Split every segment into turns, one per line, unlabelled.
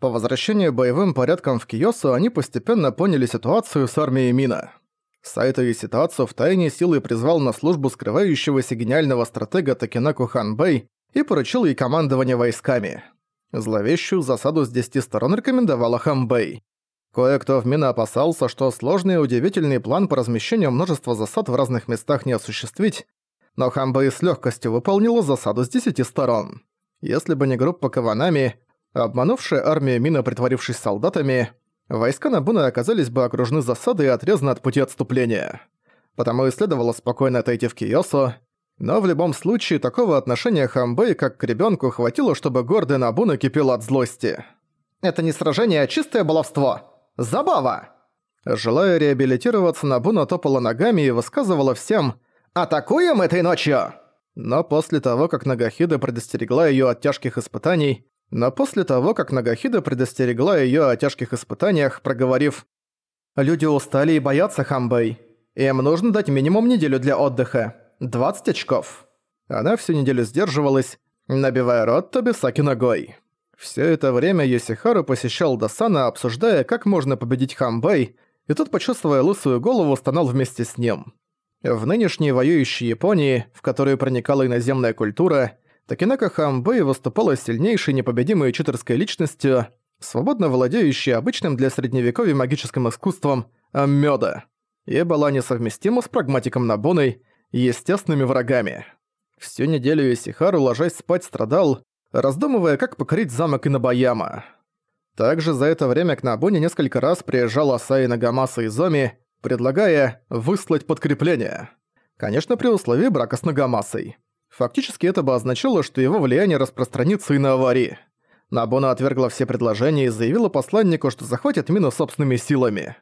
По возвращению боевым порядком в Киосу они постепенно поняли ситуацию с армией Мина. Сайто в тайне силой призвал на службу скрывающегося гениального стратега Такинаку Ханбэй и поручил ей командование войсками. Зловещую засаду с десяти сторон рекомендовала Ханбэй. Кое-кто в Мина опасался, что сложный и удивительный план по размещению множества засад в разных местах не осуществить, но Ханбэй с легкостью выполнила засаду с десяти сторон. Если бы не группа Каванами, обманувшая армию Мина, притворившись солдатами, войска Набуна оказались бы окружены засадой и отрезаны от пути отступления. Потому и следовало спокойно отойти в Киосу, но в любом случае такого отношения Хамбэй как к ребенку хватило, чтобы гордый Набуна кипел от злости. «Это не сражение, а чистое баловство!» Забава!» Желая реабилитироваться, Набуна топала ногами и высказывала всем «Атакуем этой ночью!» Но после того, как Нагахида предостерегла её от тяжких испытаний, но после того, как Нагахида предостерегла её о тяжких испытаниях, проговорив «Люди устали и боятся Хамбэй. Им нужно дать минимум неделю для отдыха. 20 очков». Она всю неделю сдерживалась, набивая рот Тобисаки ногой. Все это время Йосихару посещал Досана, обсуждая, как можно победить Хамбэй, и тот, почувствуя лысую голову, стонал вместе с ним. В нынешней воюющей Японии, в которую проникала иноземная культура, Такинака Хамбэй выступала сильнейшей непобедимой читерской личностью, свободно владеющей обычным для средневековья магическим искусством Аммёда, и была несовместима с прагматиком Набуной, естественными врагами. Всю неделю Исихару, ложась спать, страдал, раздумывая, как покорить замок Инобаяма. Также за это время к Набуне несколько раз приезжал Асаи Нагамаса и Зоми, предлагая выслать подкрепление. Конечно, при условии брака с Нагамасой. Фактически это бы означало, что его влияние распространится и на аварии. Набуна отвергла все предложения и заявила посланнику, что захватит Мину собственными силами.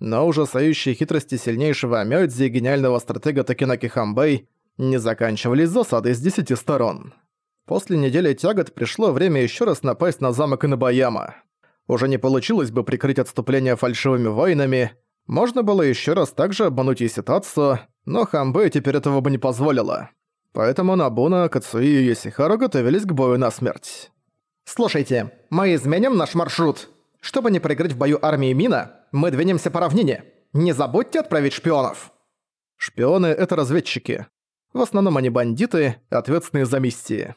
Но ужасающие хитрости сильнейшего Амёдзи и гениального стратега Такинаки Хамбэй не заканчивались засадой с десяти сторон. После недели тягот пришло время еще раз напасть на замок Инобаяма. Уже не получилось бы прикрыть отступление фальшивыми воинами, можно было еще раз также обмануть ситуацию, но Хамбэ теперь этого бы не позволила. Поэтому Набуна, Кацуи и Йосихару готовились к бою на смерть. «Слушайте, мы изменим наш маршрут. Чтобы не проиграть в бою армии Мина, мы двинемся по равнине. Не забудьте отправить шпионов!» Шпионы — это разведчики. В основном они бандиты, ответственные за миссии.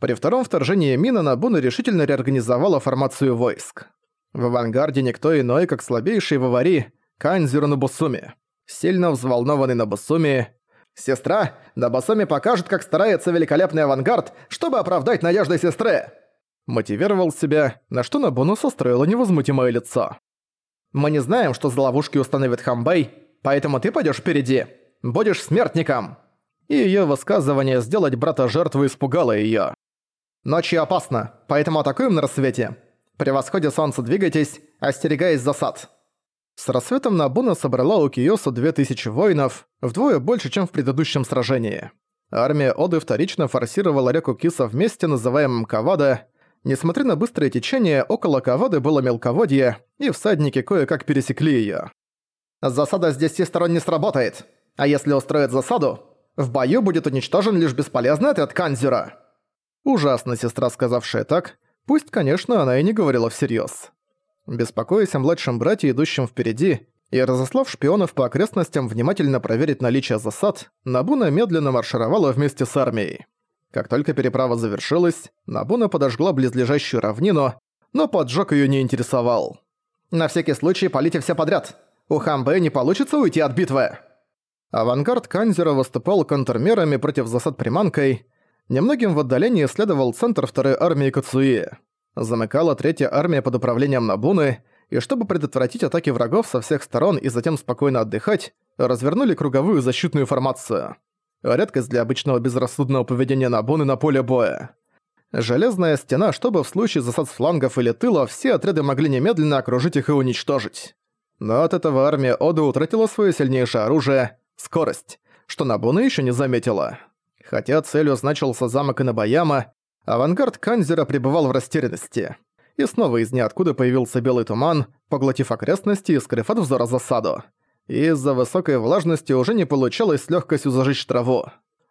При втором вторжении Мина Набуна решительно реорганизовала формацию войск. В авангарде никто иной, как слабейший в аварии Канзюру Набусуми. Сильно взволнованный Набусуми. «Сестра, Набусуми покажет, как старается великолепный авангард, чтобы оправдать надежды сестры!» Мотивировал себя, на что Набуну состроила невозмутимое лицо. «Мы не знаем, что за ловушки установит Хамбэй, поэтому ты пойдёшь впереди. Будешь смертником!» И её высказывание сделать брата жертву испугало её. Ночью опасно, поэтому атакуем на рассвете. При восходе солнца двигайтесь, остерегаясь засад. С рассветом Набуна собрала у Киосу 2000 воинов, вдвое больше, чем в предыдущем сражении. Армия Оды вторично форсировала реку Киса в месте, называемом Кавада. Несмотря на быстрое течение, около Кавады было мелководье, и всадники кое-как пересекли её. Засада с десяти сторон не сработает, а если устроят засаду, в бою будет уничтожен лишь бесполезный отряд Канзюра. Ужасно сестра, сказавшая так, пусть, конечно, она и не говорила всерьёз. Беспокоясь о младшем брате, идущем впереди, и разослав шпионов по окрестностям внимательно проверить наличие засад, Набуна медленно маршировала вместе с армией. Как только переправа завершилась, Набуна подожгла близлежащую равнину, но поджог её не интересовал. «На всякий случай полите все подряд. У Хамбэ не получится уйти от битвы!» Авангард Канзера выступал контрмерами против засад приманкой, Немногим в отдалении следовал центр второй армии Кацуи. Замыкала третья армия под управлением Набуны, и чтобы предотвратить атаки врагов со всех сторон и затем спокойно отдыхать, развернули круговую защитную формацию. Редкость для обычного безрассудного поведения Набуны на поле боя. Железная стена, чтобы в случае засад с флангов или тыла все отряды могли немедленно окружить их и уничтожить. Но от этого армия Ода утратила свое сильнейшее оружие — скорость, что Набуна еще не заметила. Хотя целью значился замок Инобаяма, авангард Канзера пребывал в растерянности. И снова из ниоткуда появился белый туман, поглотив окрестности и скрыв от взора засаду. Из-за высокой влажности уже не получалось с легкостью зажечь траву.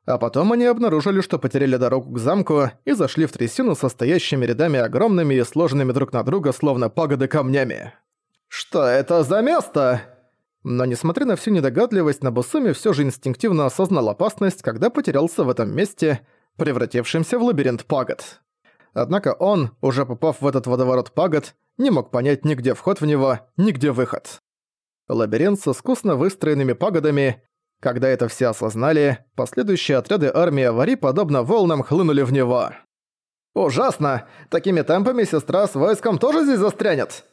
А потом они обнаружили, что потеряли дорогу к замку и зашли в трясину со стоящими рядами огромными и сложенными друг на друга, словно пагоды камнями. «Что это за место?» Но несмотря на всю недогадливость, Набусуми все же инстинктивно осознал опасность, когда потерялся в этом месте, превратившемся в лабиринт пагод. Однако он, уже попав в этот водоворот пагод, не мог понять ни где вход в него, ни где выход. Лабиринт с искусно выстроенными пагодами. Когда это все осознали, последующие отряды армии Авари подобно волнам хлынули в него. «Ужасно! Такими темпами сестра с войском тоже здесь застрянет!»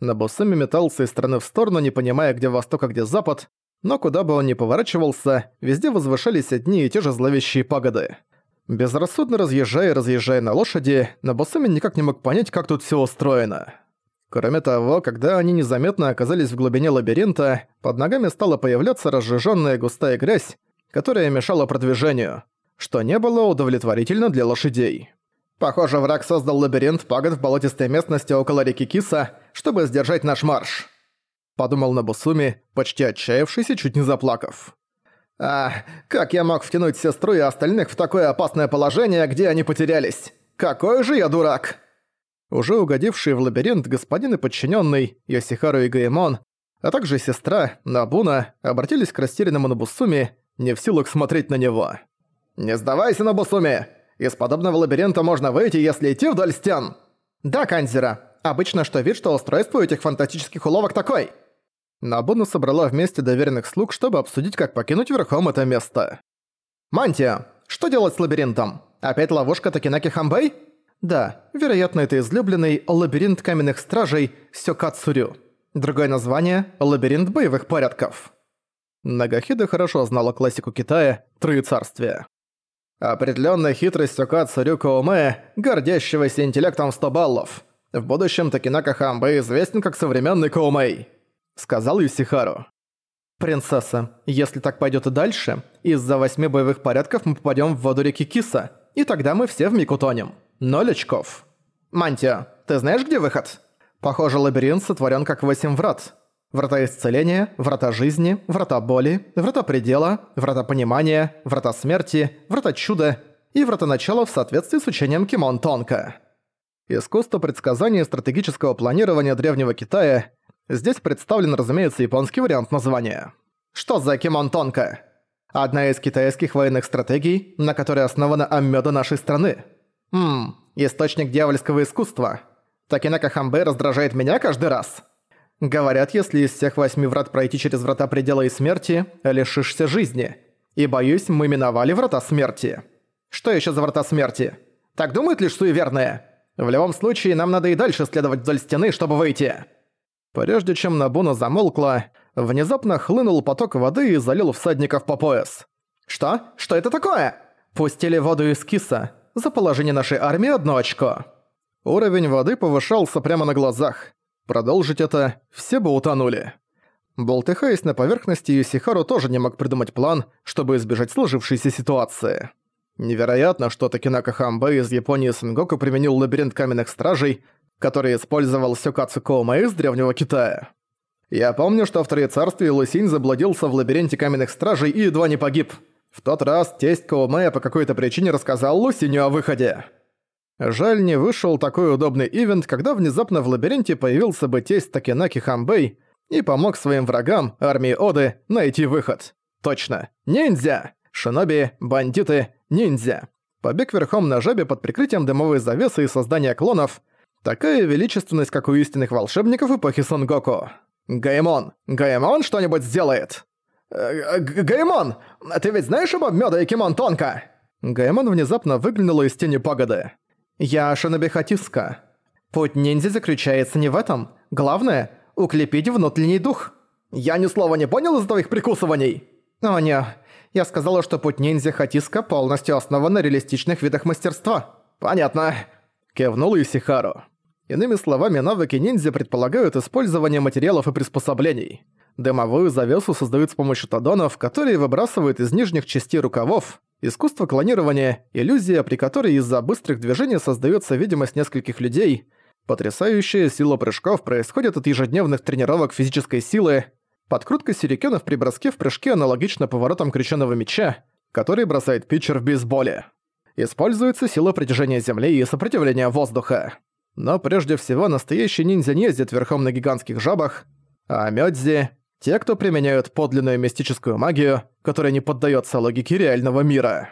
Набусами метался из стороны в сторону, не понимая, где восток, а где запад, но куда бы он ни поворачивался, везде возвышались одни и те же зловещие пагоды. Безрассудно разъезжая и разъезжая на лошади, Набусами никак не мог понять, как тут все устроено. Кроме того, когда они незаметно оказались в глубине лабиринта, под ногами стала появляться разжиженная густая грязь, которая мешала продвижению, что не было удовлетворительно для лошадей. Похоже, враг создал лабиринт пагод в болотистой местности около реки Киса, чтобы сдержать наш марш. Подумал Набусуми, почти отчаявшись и чуть не заплакав. А, как я мог втянуть сестру и остальных в такое опасное положение, где они потерялись? Какой же я дурак! Уже угодившие в лабиринт господин и подчиненный Йосихару и Гаэмон, а также сестра Набуна обратились к растерянному Набусуми, не в силах смотреть на него. «Не сдавайся, Набусуми! Из подобного лабиринта можно выйти, если идти вдоль стен!» «Да, Канзера. Обычно что вид, что устройство этих фантастических уловок такой!» Набуна собрала вместе доверенных слуг, чтобы обсудить, как покинуть верхом это место. «Мантия, что делать с лабиринтом? Опять ловушка Такинаки Хамбэй?» «Да, вероятно, это излюбленный лабиринт каменных стражей Сёкацурю. Другое название – лабиринт боевых порядков». Нагахида хорошо знала классику Китая «Троецарствие». Определённая хитрость Сёкацурю Коуме, гордящегося интеллектом 100 баллов. В будущем Такинака Хамбэй известен как современный Коумэй сказал Юсихару. «Принцесса, если так пойдет и дальше, из-за восьми боевых порядков мы попадем в воду реки Киса, и тогда мы все вмиг утонем. Ноль очков. Мантия, ты знаешь, где выход? Похоже, лабиринт сотворен как восемь врат. Врата исцеления, врата жизни, врата боли, врата предела, врата понимания, врата смерти, врата чуда и врата начала в соответствии с учением Кимон Тонка. Искусство предсказания и стратегического планирования Древнего Китая Здесь представлен, разумеется, японский вариант названия. Что за Кимонтонка? Одна из китайских военных стратегий, на которой основана Аммёда нашей страны. Ммм, источник дьявольского искусства. Такинака Хамбэй раздражает меня каждый раз. Говорят, если из всех восьми врат пройти через врата предела и смерти, лишишься жизни. И боюсь, мы миновали врата смерти. Что еще за врата смерти? Так думают лишь суеверные? В любом случае, нам надо и дальше следовать вдоль стены, чтобы выйти. Прежде чем Набуна замолкла, внезапно хлынул поток воды и залил всадников по пояс. «Что? Что это такое?» «Пустили воду из киса. За положение нашей армии одно очко». Уровень воды повышался прямо на глазах. Продолжить это все бы утонули. Болтыхаясь на поверхности, Юсихару тоже не мог придумать план, чтобы избежать сложившейся ситуации. Невероятно, что Такинака Хамбэй из Японии Сенгоку применил лабиринт каменных стражей, который использовал Сёкацу Коума из Древнего Китая. Я помню, что в Троецарстве Лусинь заблудился в лабиринте каменных стражей и едва не погиб. В тот раз тесть Коумэя по какой-то причине рассказал Лусиню о выходе. Жаль, не вышел такой удобный ивент, когда внезапно в лабиринте появился бы тесть Такенаки Хамбэй и помог своим врагам, армии Оды, найти выход. Точно. Ниндзя! Шиноби, бандиты, ниндзя. Побег верхом на жабе под прикрытием дымовой завесы и создания клонов – Такая величественность, как у истинных волшебников эпохи Сонгоку. Гаймон, Гаймон что-нибудь сделает? Э, Гаймон, ты ведь знаешь об обмёда и Кимон Тонко? Гаймон внезапно выглянула из тени пагоды. Я Шиноби Хатиска. Путь ниндзя заключается не в этом. Главное — укрепить внутренний дух. Я ни слова не понял из твоих прикусываний. О, не. Я сказала, что путь ниндзя Хатиска полностью основан на реалистичных видах мастерства. Понятно. Кивнул Исихару. Иными словами, навыки ниндзя предполагают использование материалов и приспособлений. Дымовую завесу создают с помощью тадонов, которые выбрасывают из нижних частей рукавов, искусство клонирования, иллюзия, при которой из-за быстрых движений создается видимость нескольких людей, потрясающая сила прыжков происходит от ежедневных тренировок физической силы, подкрутка сюрикенов при броске в прыжке аналогично поворотам крещенного меча, который бросает питчер в бейсболе. Используется сила притяжения Земли и сопротивления воздуха. Но прежде всего настоящий ниндзя не ездит верхом на гигантских жабах, а мёдзи — те, кто применяют подлинную мистическую магию, которая не поддается логике реального мира.